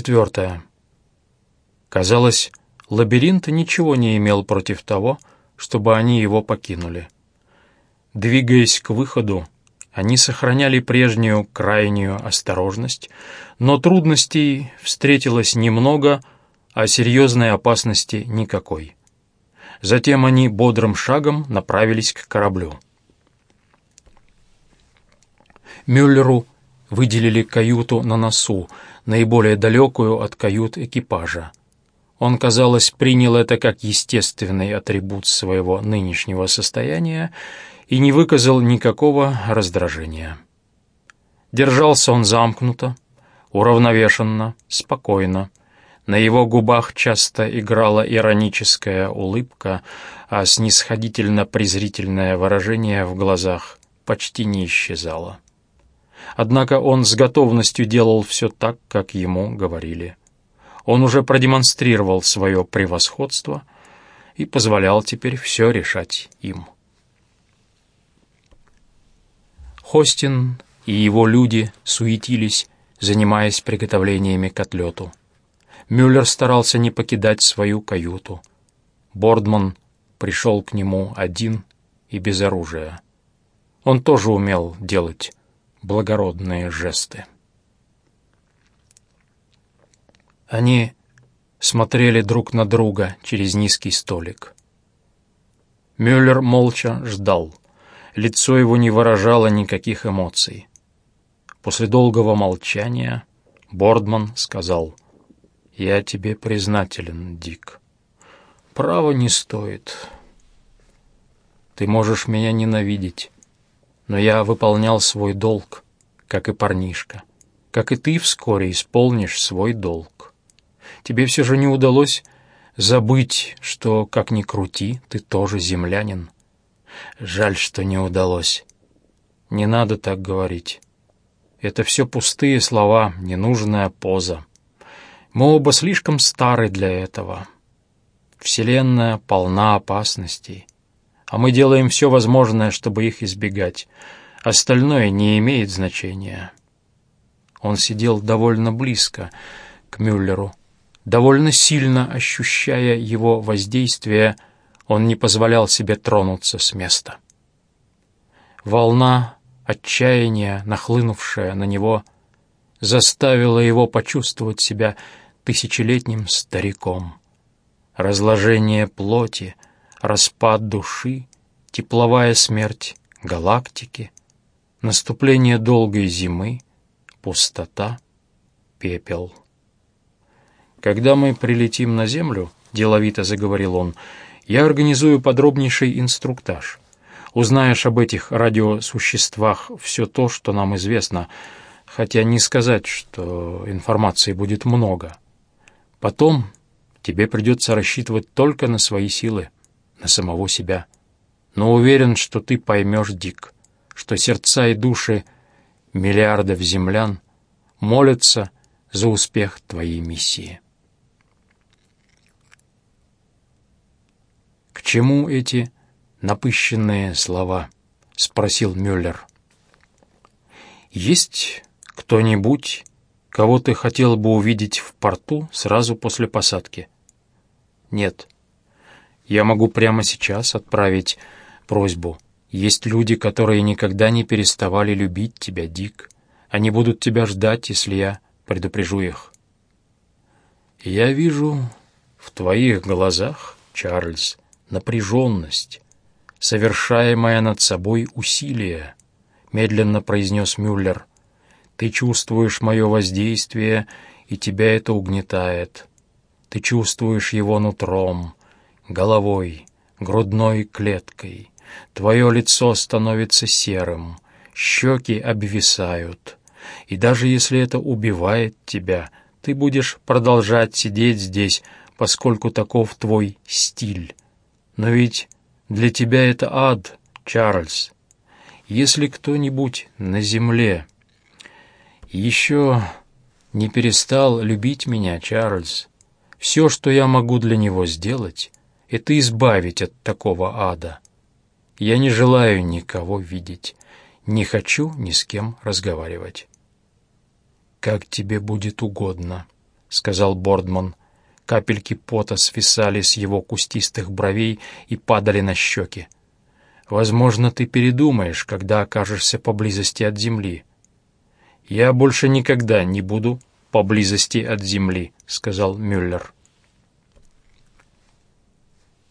Четвертое. Казалось, лабиринт ничего не имел против того, чтобы они его покинули. Двигаясь к выходу, они сохраняли прежнюю крайнюю осторожность, но трудностей встретилось немного, а серьезной опасности никакой. Затем они бодрым шагом направились к кораблю. Мюллеру выделили каюту на носу, наиболее далекую от кают экипажа. Он, казалось, принял это как естественный атрибут своего нынешнего состояния и не выказал никакого раздражения. Держался он замкнуто, уравновешенно, спокойно. На его губах часто играла ироническая улыбка, а снисходительно-презрительное выражение в глазах почти не исчезало. Однако он с готовностью делал все так, как ему говорили. Он уже продемонстрировал свое превосходство и позволял теперь все решать им. Хостин и его люди суетились, занимаясь приготовлениями к отлету. Мюллер старался не покидать свою каюту. Бордман пришел к нему один и без оружия. Он тоже умел делать благородные жесты. Они смотрели друг на друга через низкий столик. Мюллер молча ждал. Лицо его не выражало никаких эмоций. После долгого молчания Бордман сказал, «Я тебе признателен, Дик. Право не стоит. Ты можешь меня ненавидеть, но я выполнял свой долг, как и парнишка, как и ты вскоре исполнишь свой долг. Тебе все же не удалось забыть, что, как ни крути, ты тоже землянин. Жаль, что не удалось. Не надо так говорить. Это все пустые слова, ненужная поза. Мы оба слишком стары для этого. Вселенная полна опасностей а мы делаем все возможное, чтобы их избегать. Остальное не имеет значения. Он сидел довольно близко к Мюллеру. Довольно сильно ощущая его воздействие, он не позволял себе тронуться с места. Волна отчаяния, нахлынувшая на него, заставила его почувствовать себя тысячелетним стариком. Разложение плоти — распад души, тепловая смерть галактики, наступление долгой зимы, пустота, пепел. «Когда мы прилетим на Землю, — деловито заговорил он, — я организую подробнейший инструктаж. Узнаешь об этих радиосуществах все то, что нам известно, хотя не сказать, что информации будет много. Потом тебе придется рассчитывать только на свои силы на самого себя. Но уверен, что ты поймешь, Дик, что сердца и души миллиардов землян молятся за успех твоей миссии. «К чему эти напыщенные слова?» — спросил Мюллер. «Есть кто-нибудь, кого ты хотел бы увидеть в порту сразу после посадки?» «Нет». Я могу прямо сейчас отправить просьбу. Есть люди, которые никогда не переставали любить тебя, Дик. Они будут тебя ждать, если я предупрежу их. Я вижу в твоих глазах, Чарльз, напряженность, совершаемое над собой усилие, медленно произнес Мюллер. Ты чувствуешь мое воздействие, и тебя это угнетает. Ты чувствуешь его нутром, головой, грудной клеткой. Твое лицо становится серым, щеки обвисают. И даже если это убивает тебя, ты будешь продолжать сидеть здесь, поскольку таков твой стиль. Но ведь для тебя это ад, Чарльз. Если кто-нибудь на земле еще не перестал любить меня, Чарльз, все, что я могу для него сделать, это избавить от такого ада. Я не желаю никого видеть, не хочу ни с кем разговаривать. «Как тебе будет угодно», сказал Бордман. Капельки пота свисали с его кустистых бровей и падали на щеки. «Возможно, ты передумаешь, когда окажешься поблизости от земли». «Я больше никогда не буду поблизости от земли», — сказал Мюллер.